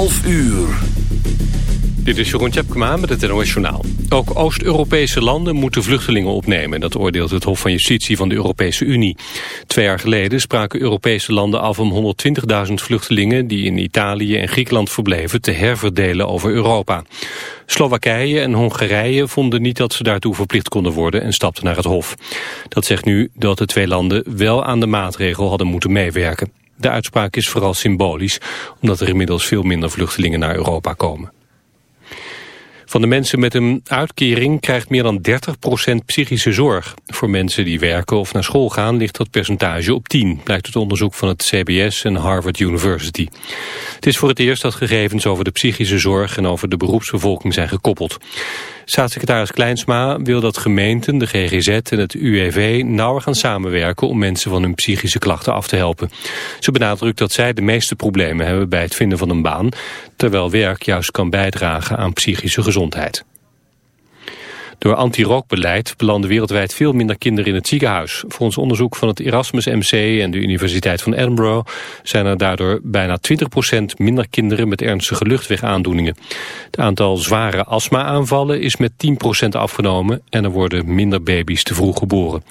11 uur. Dit is Jeroen Tjepkema met het NOS Journaal. Ook Oost-Europese landen moeten vluchtelingen opnemen. Dat oordeelt het Hof van Justitie van de Europese Unie. Twee jaar geleden spraken Europese landen af om 120.000 vluchtelingen... die in Italië en Griekenland verbleven te herverdelen over Europa. Slowakije en Hongarije vonden niet dat ze daartoe verplicht konden worden... en stapten naar het Hof. Dat zegt nu dat de twee landen wel aan de maatregel hadden moeten meewerken. De uitspraak is vooral symbolisch, omdat er inmiddels veel minder vluchtelingen naar Europa komen. Van de mensen met een uitkering krijgt meer dan 30% psychische zorg. Voor mensen die werken of naar school gaan ligt dat percentage op 10, blijkt uit onderzoek van het CBS en Harvard University. Het is voor het eerst dat gegevens over de psychische zorg en over de beroepsbevolking zijn gekoppeld. Staatssecretaris Kleinsma wil dat gemeenten, de GGZ en het UWV nauwer gaan samenwerken om mensen van hun psychische klachten af te helpen. Ze benadrukt dat zij de meeste problemen hebben bij het vinden van een baan, terwijl werk juist kan bijdragen aan psychische gezondheid. Door anti-rookbeleid belanden wereldwijd veel minder kinderen in het ziekenhuis. Volgens onderzoek van het Erasmus MC en de Universiteit van Edinburgh zijn er daardoor bijna 20% minder kinderen met ernstige luchtwegaandoeningen. Het aantal zware astma-aanvallen is met 10% afgenomen en er worden minder baby's te vroeg geboren.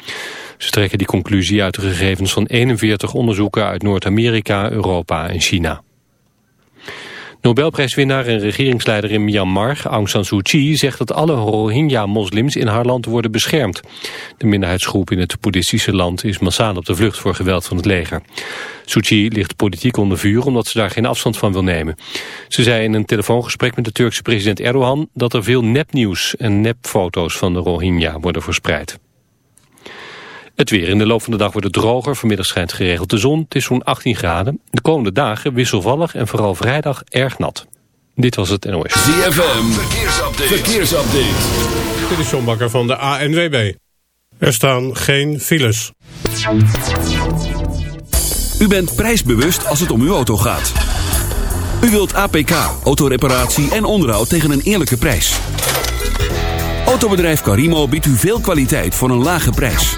Ze trekken die conclusie uit de gegevens van 41 onderzoeken uit Noord-Amerika, Europa en China. Nobelprijswinnaar en regeringsleider in Myanmar, Aung San Suu Kyi, zegt dat alle Rohingya-moslims in haar land worden beschermd. De minderheidsgroep in het boeddhistische land is massaal op de vlucht voor geweld van het leger. Suu Kyi ligt politiek onder vuur omdat ze daar geen afstand van wil nemen. Ze zei in een telefoongesprek met de Turkse president Erdogan dat er veel nepnieuws en nepfoto's van de Rohingya worden verspreid. Het weer in de loop van de dag wordt het droger. Vanmiddag schijnt geregeld de zon. Het is zo'n 18 graden. De komende dagen wisselvallig en vooral vrijdag erg nat. Dit was het NOS. ZFM, verkeersupdate. verkeersupdate. Dit is John Bakker van de ANWB. Er staan geen files. U bent prijsbewust als het om uw auto gaat. U wilt APK, autoreparatie en onderhoud tegen een eerlijke prijs. Autobedrijf Carimo biedt u veel kwaliteit voor een lage prijs.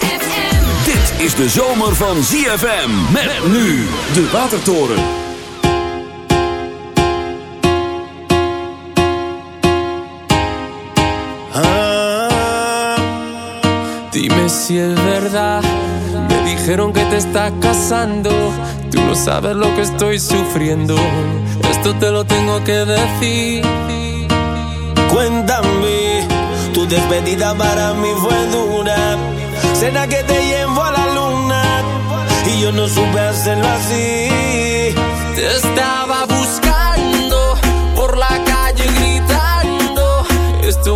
Is de zomer van ZFM. Met nu de Watertoren. Dime si es verdad. Me dijeron que te estás casando. Tú no sabes lo que estoy sufriendo. Esto te lo tengo que decir. Cuéntame, tu despedida para mí fue dura. Cena que te llevo a la luna y yo no supe hacerlo así. Te estaba buscando por la calle gritando. Esto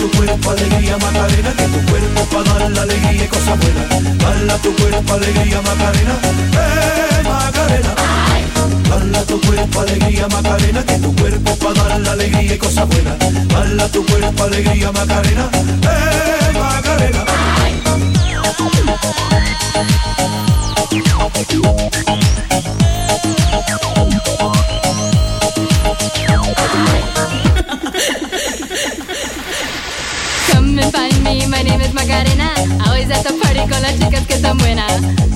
Tu cuerpo alegría Macarena, para dar alegría y cosas buenas. Tu cuerpo alegría Macarena, eh. Dala tu cuerpo alegría Macarena, que tu cuerpo para dar la alegría y cosas buenas. Dala tu cuerpo alegría Macarena, eh Macarena. Come and find me, my name is Macarena. Always at the party con las chicas que están buenas.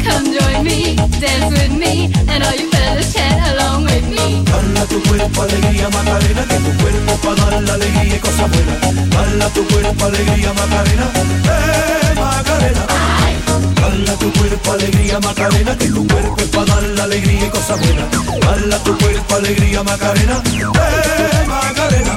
Dance with me, and all you fellas chat along with me. Tu cuerpo alegría Macarena, que tu cuerpo dar alegría y tu cuerpo alegría Macarena, eh Macarena. Tu cuerpo alegría Macarena, que tu cuerpo dar la alegría y tu cuerpo alegría Macarena, eh Macarena.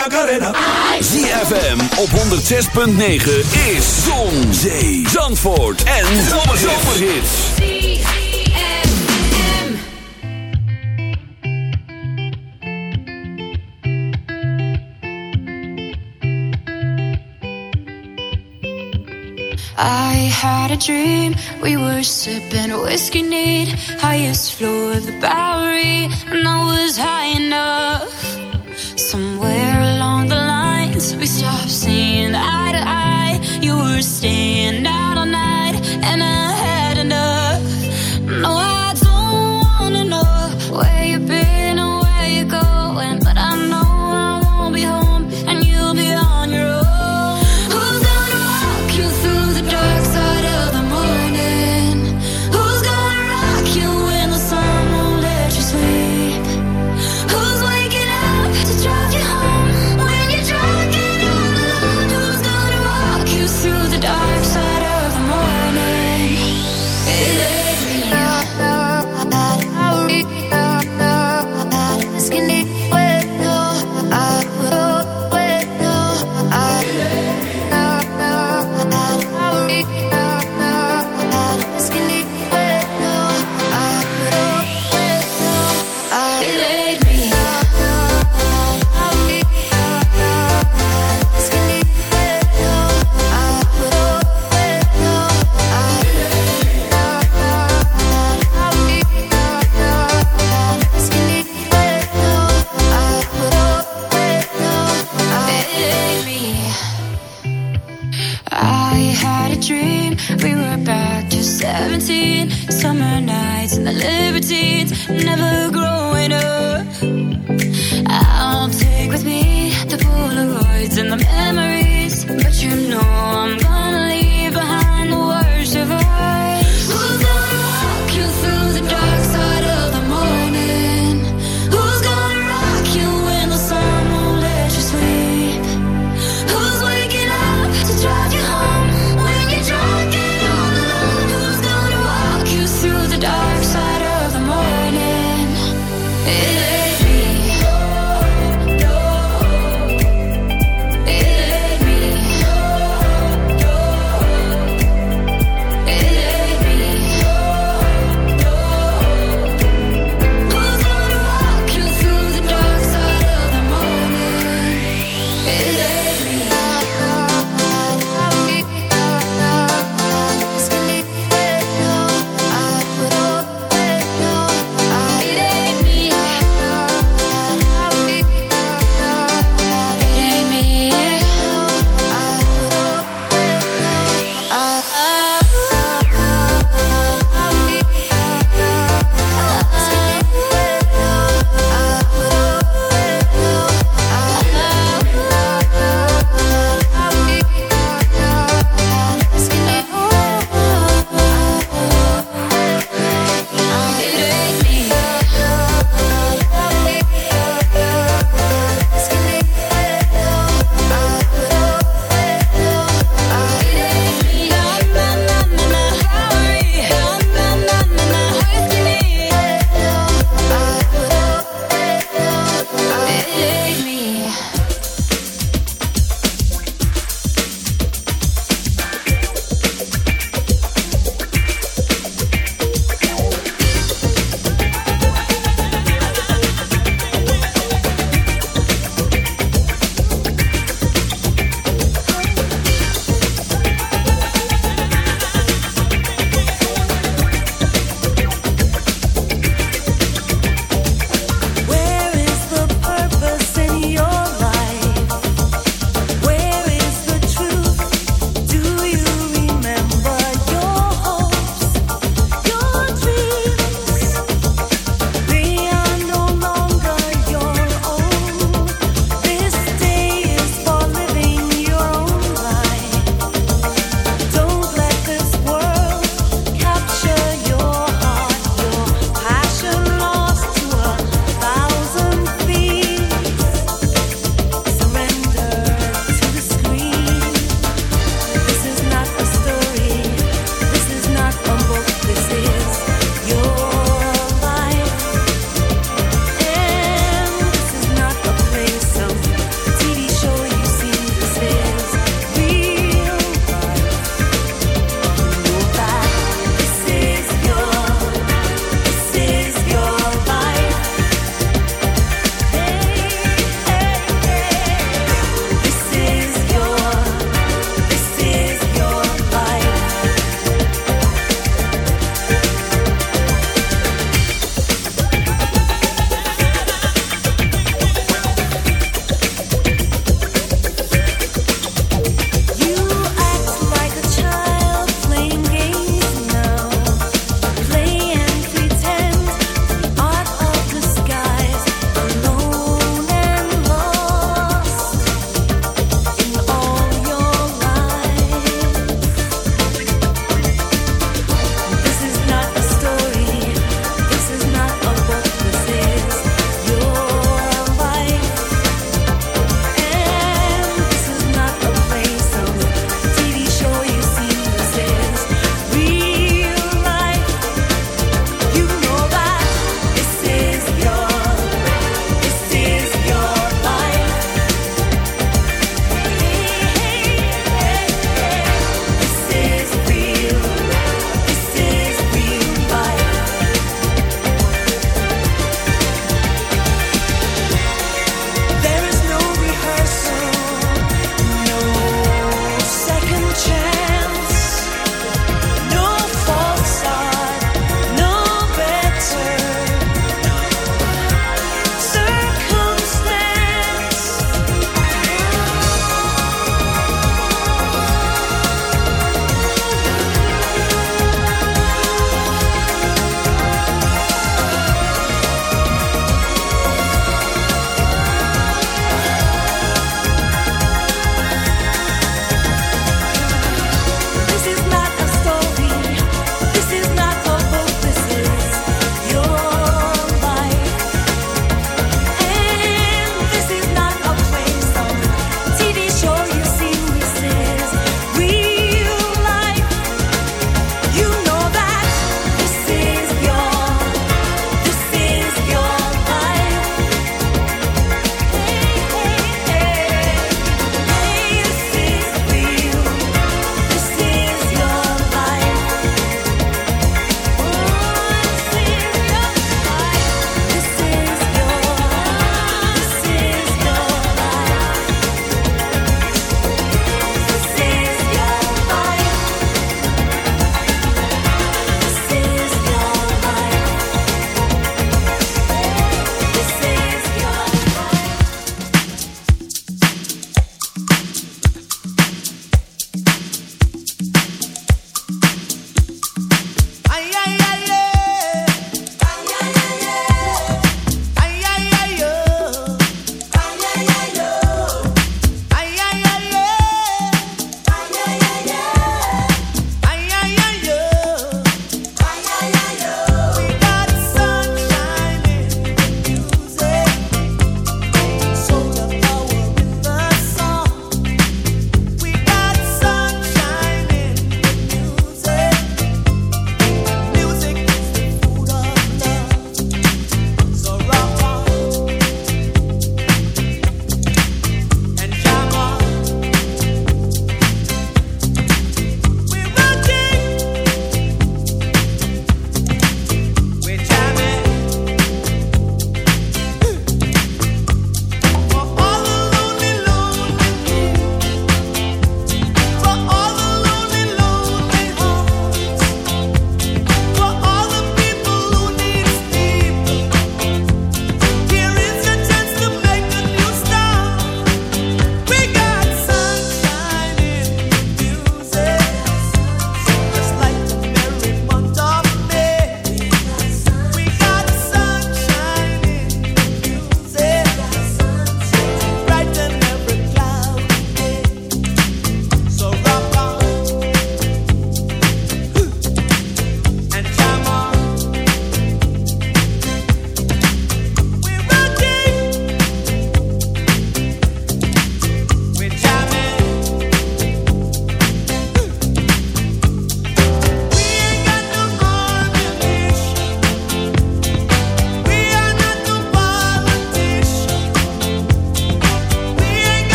Macarena. ZFM op 106.9 is Zon, Zee, Zandvoort en Zomerhits. I had a dream. We were sipping whiskey neat, highest floor of the Bowery, and I was high enough.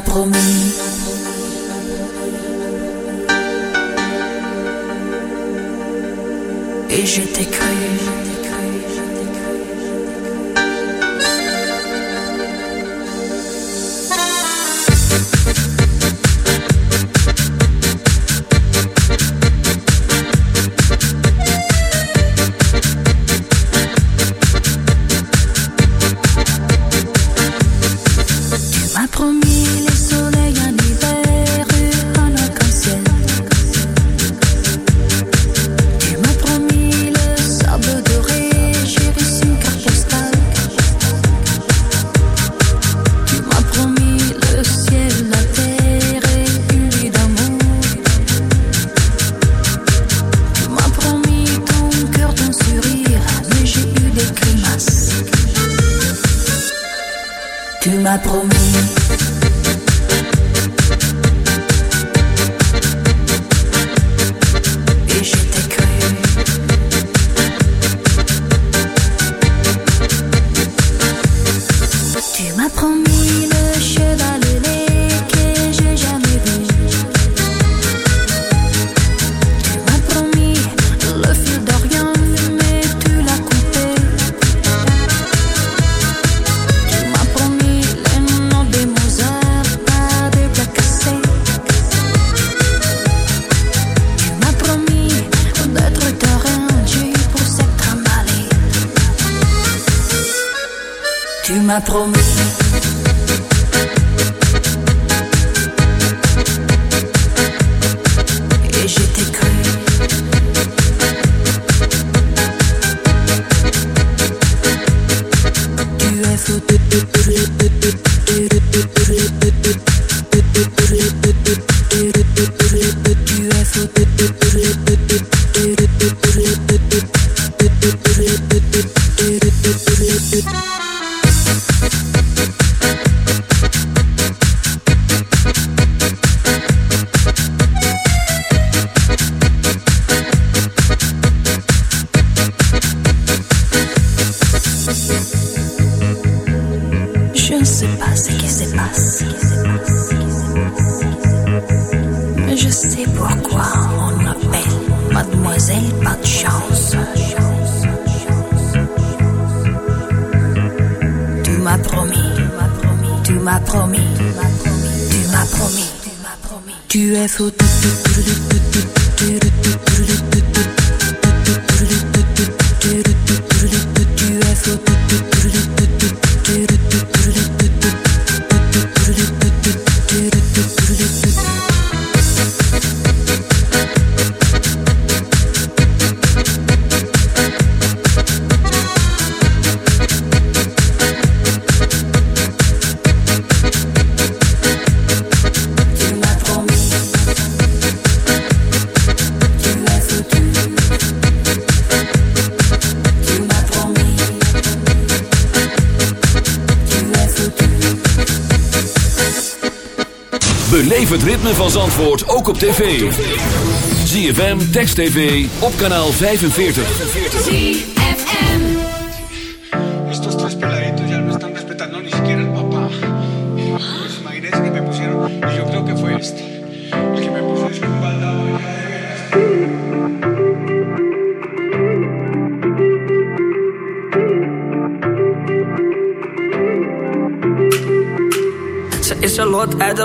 promis. Thank you. Ook op tv. ZFM, Text TV, op kanaal 45. Estos tres peladitos ya no están respetando ni siquiera el papá. Pues imagínense que me pusieron, y yo creo que fue este, el que me puso es un baldado de- Ze is een lot uit de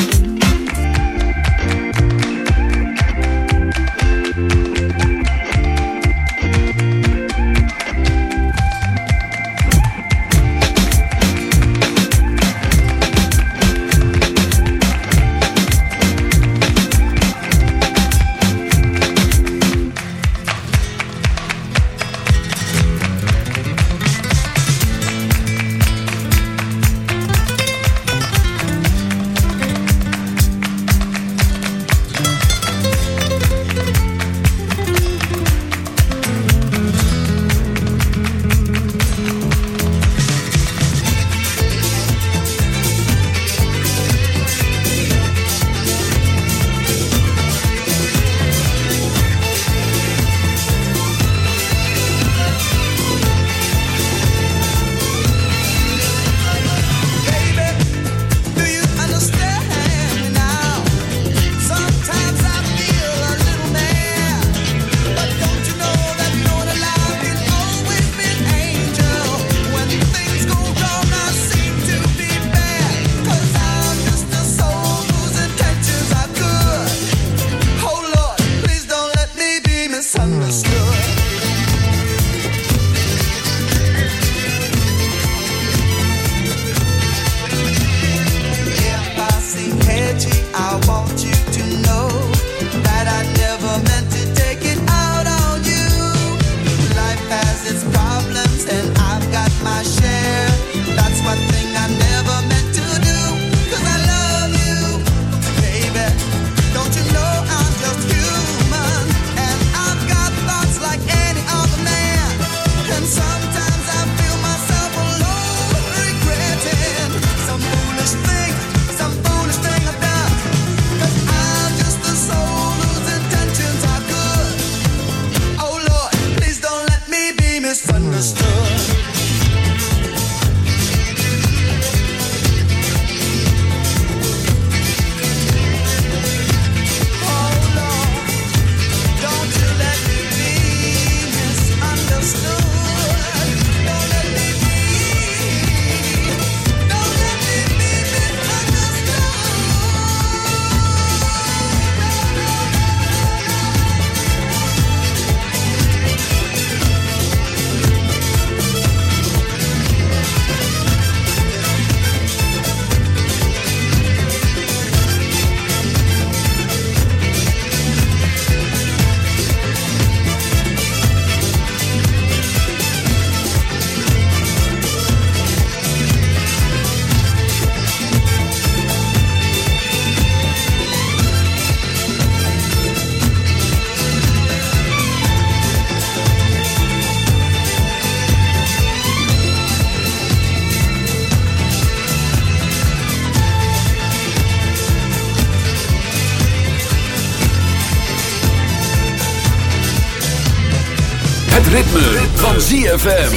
van ZFM.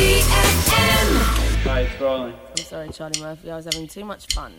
Hi, it's rolling. I'm sorry, Charlie Murphy. I was having too much fun.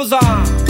Bazaar.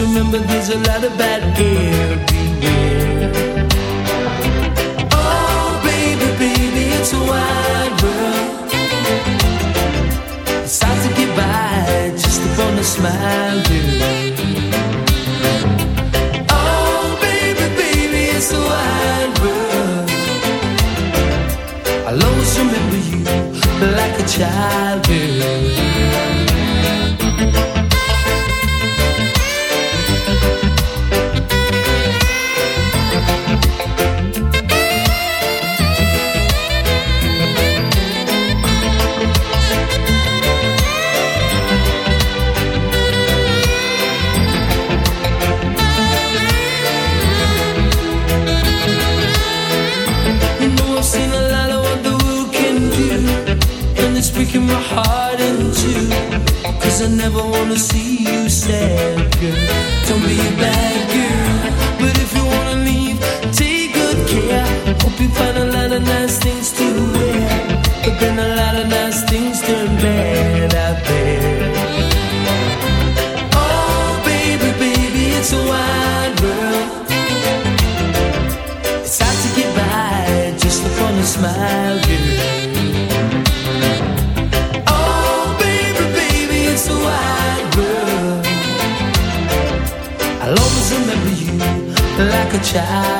Remember there's a lot of bad gear Oh baby, baby, it's a world. It's hard to get by just upon a smile, Oh baby, baby, it's a wide world. I'll always remember you like a child. child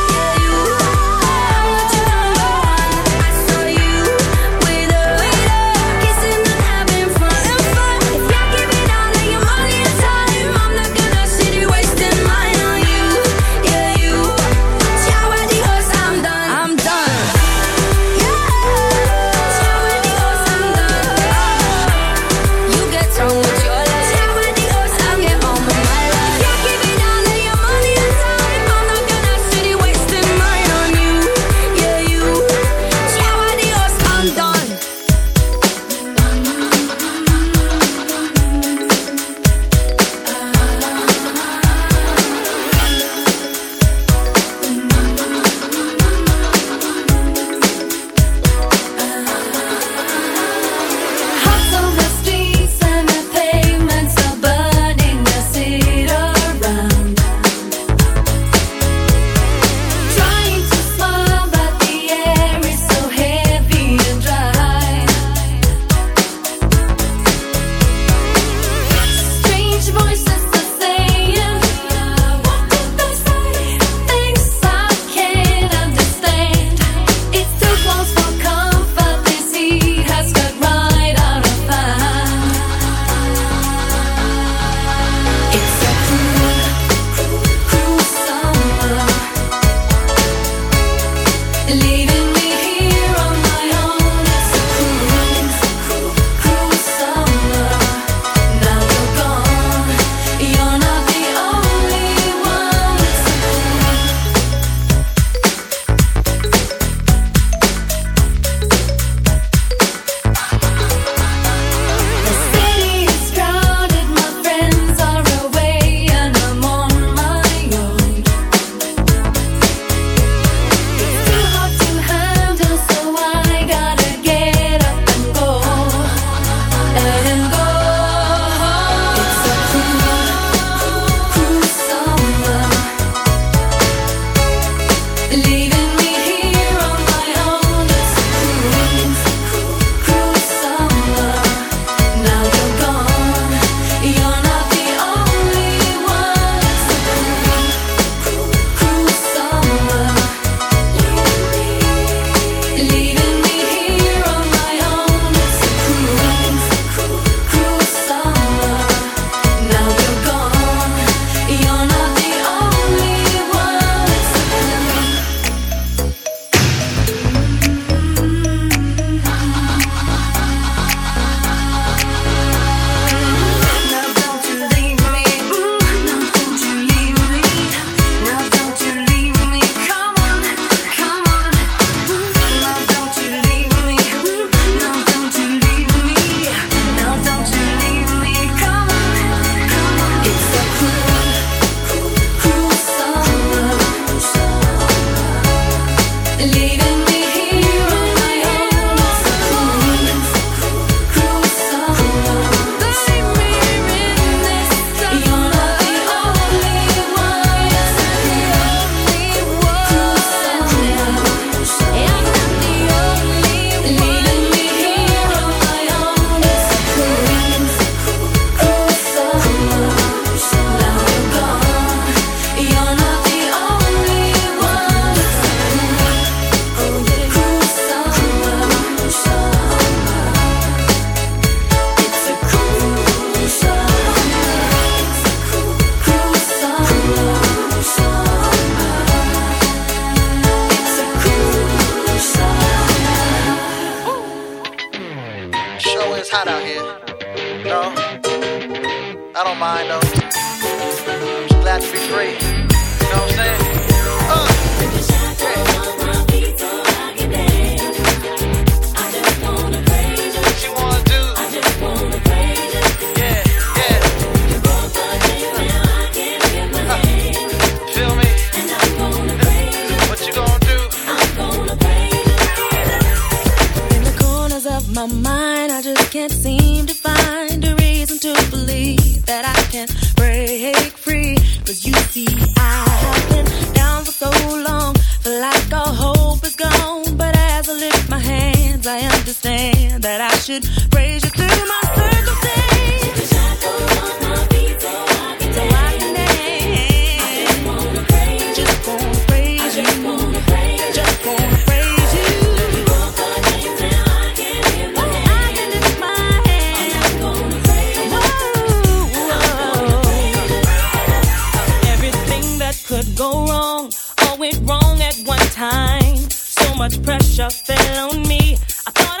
went wrong at one time. So much pressure fell on me. I thought